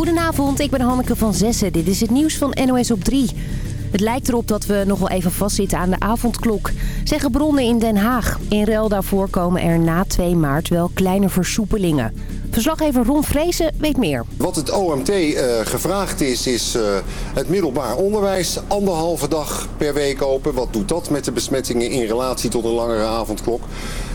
Goedenavond, ik ben Hanneke van Zessen. Dit is het nieuws van NOS op 3. Het lijkt erop dat we nog wel even vastzitten aan de avondklok, zeggen bronnen in Den Haag. In ruil daarvoor komen er na 2 maart wel kleine versoepelingen. Verslaggever Ron Vrezen weet meer. Wat het OMT uh, gevraagd is, is uh, het middelbaar onderwijs anderhalve dag per week open. Wat doet dat met de besmettingen in relatie tot een langere avondklok?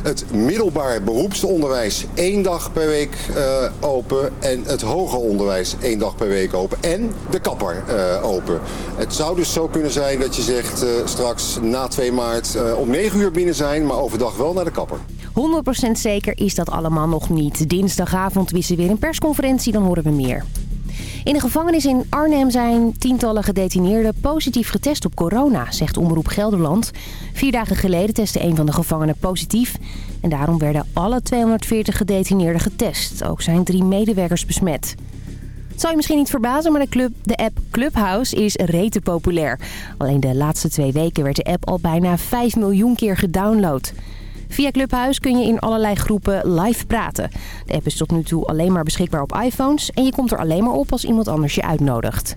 Het middelbaar beroepsonderwijs één dag per week uh, open. En het hoger onderwijs één dag per week open. En de kapper open. Het zou dus zo kunnen zijn dat je zegt straks na 2 maart om 9 uur binnen zijn. Maar overdag wel naar de kapper. 100% zeker is dat allemaal nog niet. Dinsdagavond wisten weer een persconferentie, dan horen we meer. In de gevangenis in Arnhem zijn tientallen gedetineerden positief getest op corona, zegt Omroep Gelderland. Vier dagen geleden testte een van de gevangenen positief. En daarom werden alle 240 gedetineerden getest. Ook zijn drie medewerkers besmet. Het zal je misschien niet verbazen, maar de, club, de app Clubhouse is rete populair. Alleen de laatste twee weken werd de app al bijna 5 miljoen keer gedownload. Via Clubhuis kun je in allerlei groepen live praten. De app is tot nu toe alleen maar beschikbaar op iPhones... en je komt er alleen maar op als iemand anders je uitnodigt.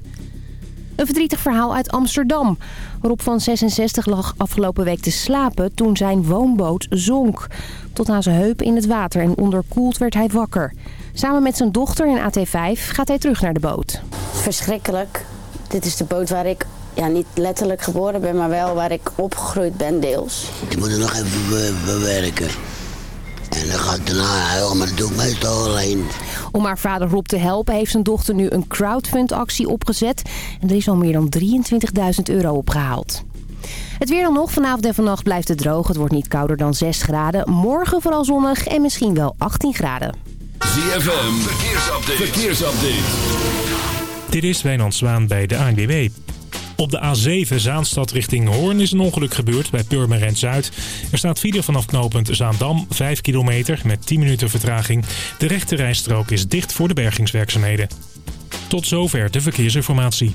Een verdrietig verhaal uit Amsterdam. Rob van 66 lag afgelopen week te slapen toen zijn woonboot zonk. Tot aan zijn heup in het water en onderkoeld werd hij wakker. Samen met zijn dochter in AT5 gaat hij terug naar de boot. Verschrikkelijk. Dit is de boot waar ik ja, niet letterlijk geboren ben, maar wel waar ik opgegroeid ben deels. Je moet nog even bewerken. En dan gaat daarna huilen, maar dat doe ik meestal alleen. Om haar vader Rob te helpen heeft zijn dochter nu een crowdfund-actie opgezet. En er is al meer dan 23.000 euro opgehaald. Het weer dan nog. Vanavond en vannacht blijft het droog. Het wordt niet kouder dan 6 graden. Morgen vooral zonnig en misschien wel 18 graden. ZFM, verkeersupdate. verkeersupdate. Dit is Wijnand Zwaan bij de ANWB. Op de A7 Zaanstad richting Hoorn is een ongeluk gebeurd bij Purmerend Zuid. Er staat file vanaf knooppunt Zaandam, 5 kilometer met 10 minuten vertraging. De rechte rijstrook is dicht voor de bergingswerkzaamheden. Tot zover de verkeersinformatie.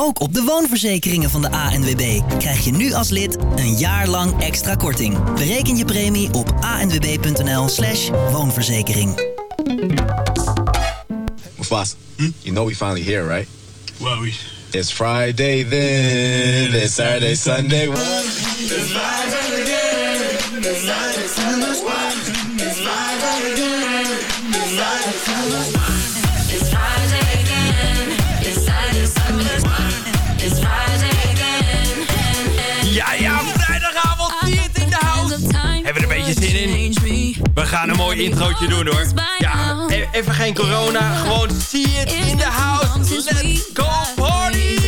Ook op de woonverzekeringen van de ANWB krijg je nu als lid een jaar lang extra korting. Bereken je premie op anwb.nl slash woonverzekering. Mufasa, hm? you know we finally here, right? Well, we... It's Friday then, it's Saturday, Sunday. It's Friday again, it's We gaan een mooi introotje doen hoor. Ja, e- even geen corona, gewoon zie het in de house. Let's go party!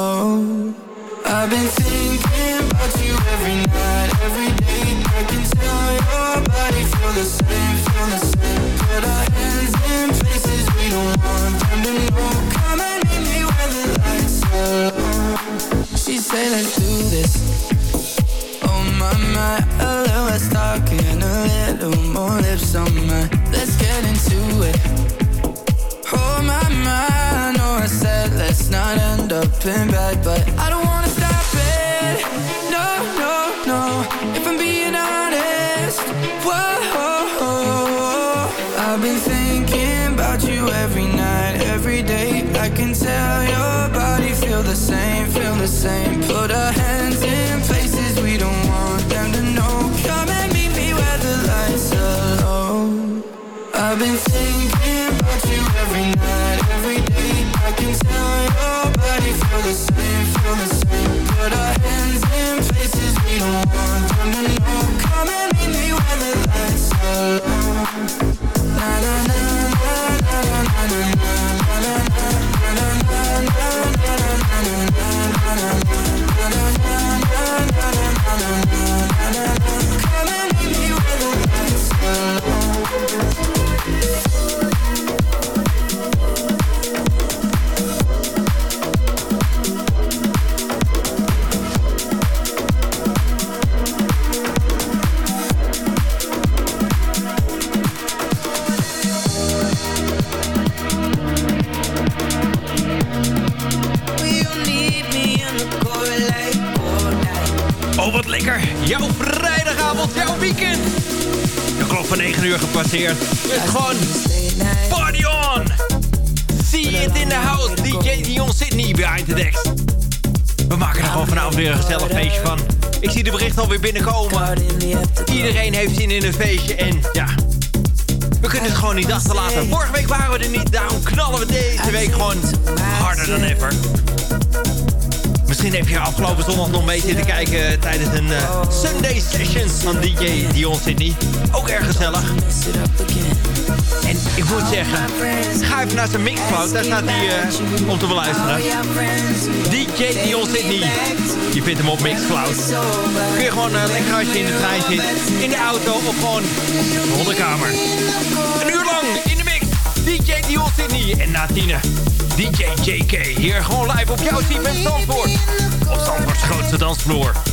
I've been thinking about you every night, every day. I can tell your body feel the same, feel the same. Put our hands in places we don't want them to know. Come and meet me where the lights are low. She say let's do this. Oh my my, a little less talking, a little more lips on my. In bed, but I don't wanna stop it. No, no, no. If I'm being honest, whoa. I've been thinking about you every night, every day. I can tell your body feel the same, feel the same. Put our hands Afgelopen zondag nog mee zitten kijken tijdens een eh, Sunday Sessions van DJ Dion Sydney. Ook erg gezellig. En ik moet zeggen, ga even naar zijn Mixcloud, daar staat hij eh, om te beluisteren. DJ Dion Sydney, je vindt hem op Mixcloud. Kun je gewoon eh, lekker als je in de trein zit, in de auto of gewoon op de kamer. Een uur lang in de mix, DJ Dion Sydney en na. DJ JK, hier gewoon live op jouw team in Zandvoort. Op Zandvoorts grootste dansvloer.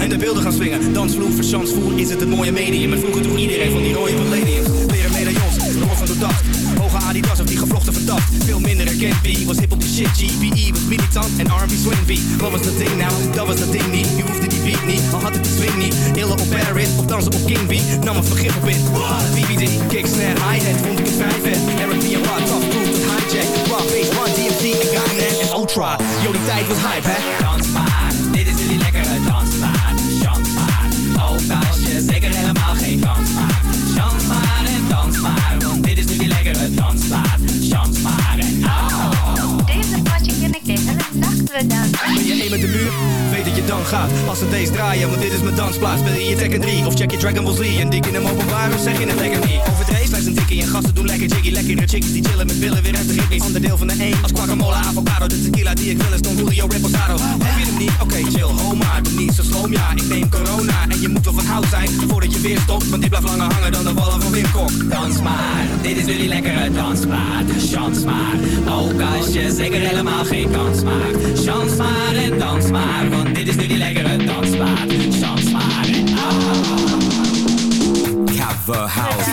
En de beelden gaan swingen. Dansvloer, verchansvoer is het een mooie medium. En vroeger droeg iedereen van die rode palladiums. Doordacht. Hoge Adidas of die gevlochten verdacht. Veel minder herkend, B was hip op de shit. GBE was militant en R&B swing beat. Wat was dat ding nou? Dat was dat ding niet. Je hoefde die beat niet, al had het die swing niet. Hillen op Paris of dansen op King B. Nam een vergif op in. BBD, kick, snare, hi-hat, vond ik het vrij vet. Eric B en Rod, tough tot hijack. Raw bass, Run DMC en en Ultra. Yo, die tijd was hype, hè? Ben je één met de muur? Weet dat je dan gaat Als ze deze draaien, want dit is mijn dansplaats. Speel je je Tekken 3 of check je Dragon Ball Z En dik in hem openbaar of zeg je het lekker niet? Overdreven slechts een en gasten doen lekker jiggy. Lekkere chickies die chillen met billen weer uit de ritmisch Onderdeel van de één als guacamole, avocado De tequila die ik wil is Don Julio Reposado Heb je hem niet? Oké chill, ho maar. Doe niet zo sloom, ja ik neem corona. En je moet wel van hout zijn voordat je weer stopt Want dit blijft langer hangen dan de wallen van Wim Kok. Dans maar, dit is jullie lekkere dansmaat. Chans maar, ook als je zeker helemaal geen kans maakt. Maar en dans maar, want dit is jullie lekkere dansmaat. Chans maar en oh. Cover house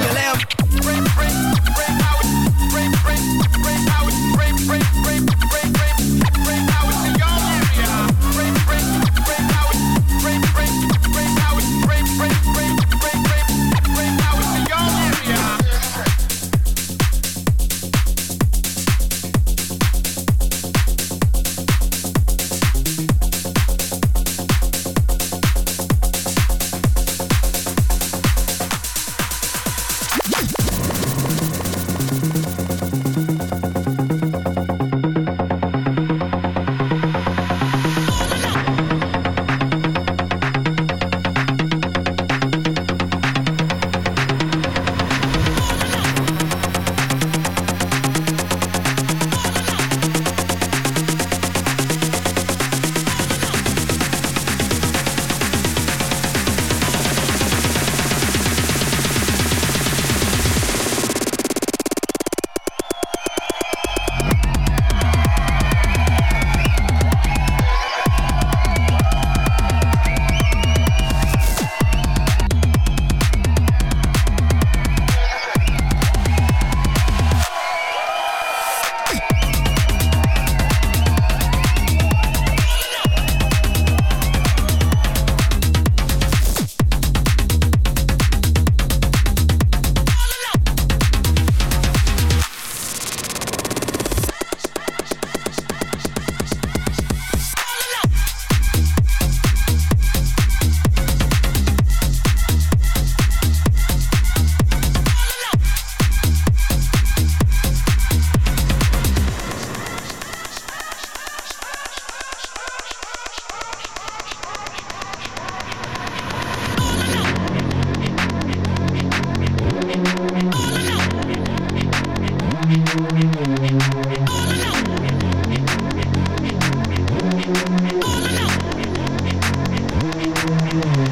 Yeah.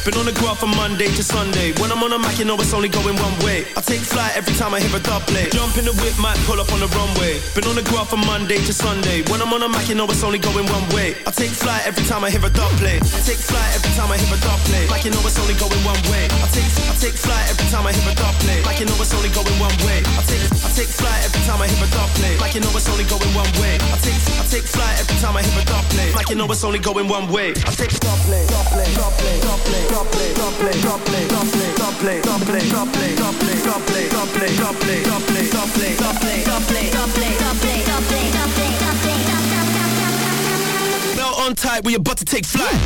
Been on the graph from Monday to Sunday. When I'm on a Mac, you know it's only going one way. I take flight every time I hear a dub play. Jump in the whip, might pull up on the runway. Been on the graph from Monday to Sunday. When I'm on a Mac, you know it's only going one way. I take flight every time I hear a dub play. I take flight every time I hear a dub play. Like you know it's only going one way. I take I take flight every time I hear a dub play. Like you know it's only going one way. I take I take flight every time I hear a dub play. Like you know it's only going one way. I take I take flight every time I hear a dub play. Like you know it's only going one way. I take dub play, dub play, dub play, dub play, Melt on tight, we about to take flight.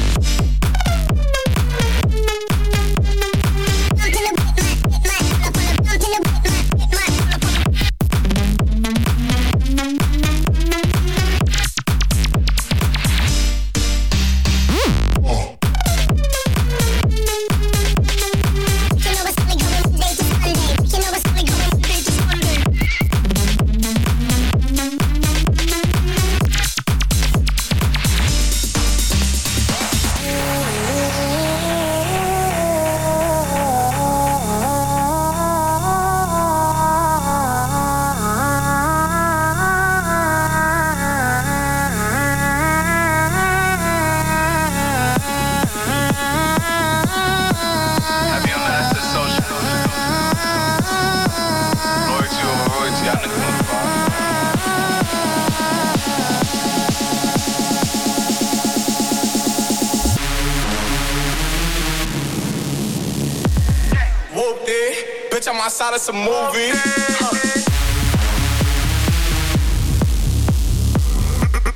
Outside of some movie.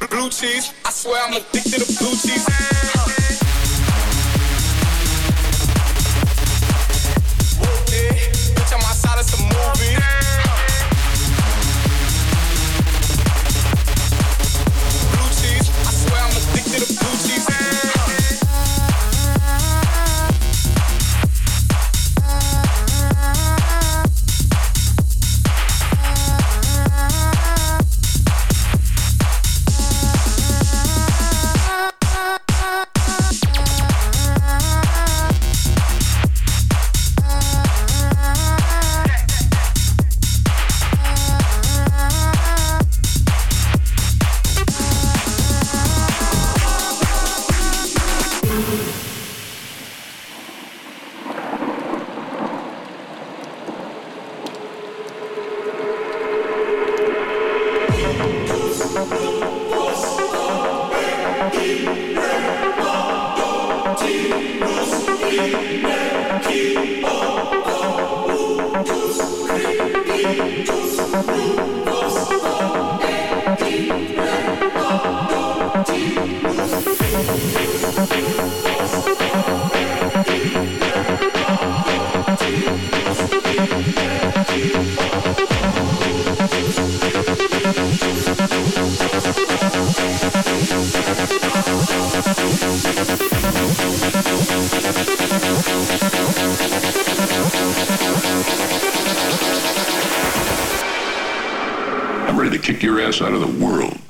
Blue cheese. I swear I'm addicted to blue cheese. It. Bitch, I'm outside of some movie. Your ass out of the world.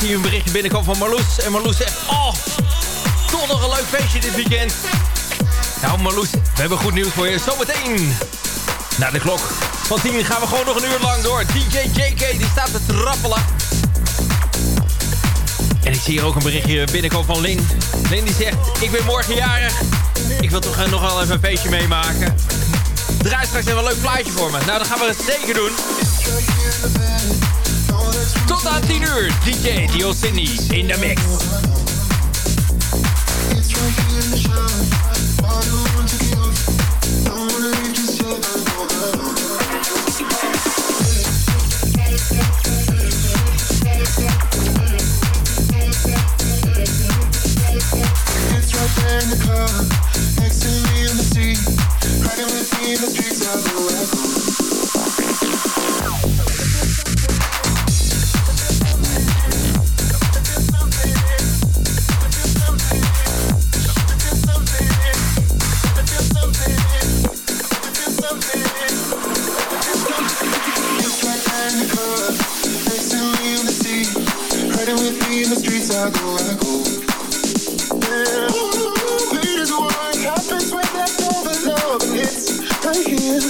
Zie een berichtje binnenkomen van Marloes. En Marloes zegt, oh, toch nog een leuk feestje dit weekend. Nou Marloes, we hebben goed nieuws voor je. Zometeen, na de klok van 10 gaan we gewoon nog een uur lang door. DJ JK, die staat te trappelen. En ik zie hier ook een berichtje binnenkomen van Lin. Lin die zegt, ik ben morgen jarig. Ik wil toch nog wel even een feestje meemaken. Draai straks even een leuk plaatje voor me. Nou, dan gaan we het zeker doen. Tot aan 10 uur, DJ Dio Cindy in de mix. Next to me in the sea, riding with me the streets of the west. Right here,